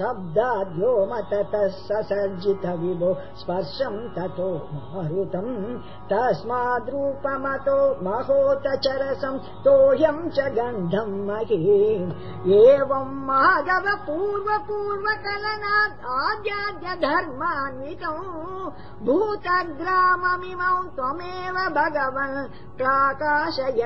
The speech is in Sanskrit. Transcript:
शब्दाद्यो मततः ससर्जित विभो स्पर्शम् ततो मारुतम् तस्माद्रूपमतो महोतचरसम् तोह्यम् च गन्धम् मही। एवम् माधव पूर्वपूर्वकलनात् आद्याद्य धर्मान्वितौ भूतग्राममिमौ त्वमेव भगवन् प्राकाशयस्तामसः।